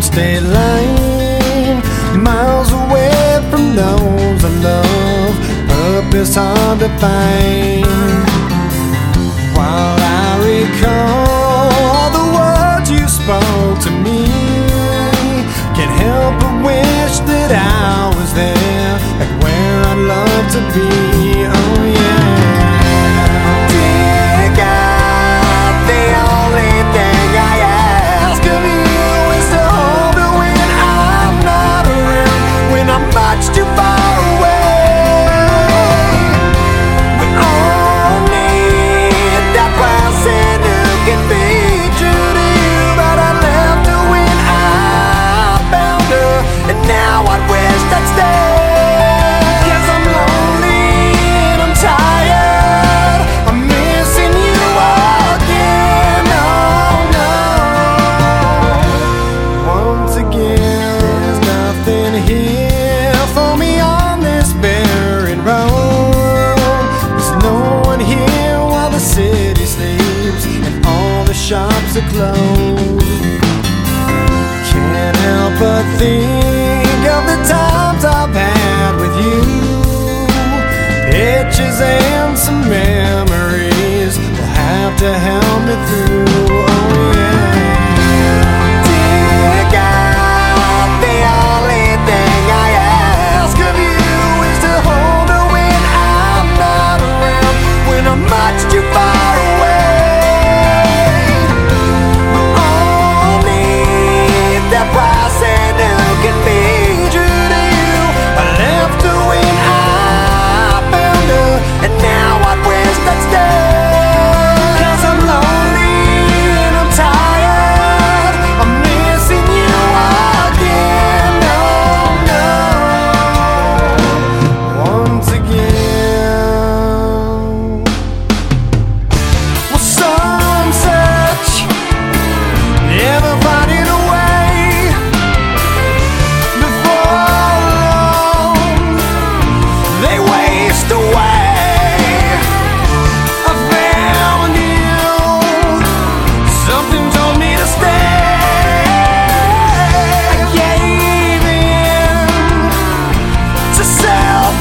old state line, miles away from those I love. Purpose hard to find. shops are closed. Can't help but think.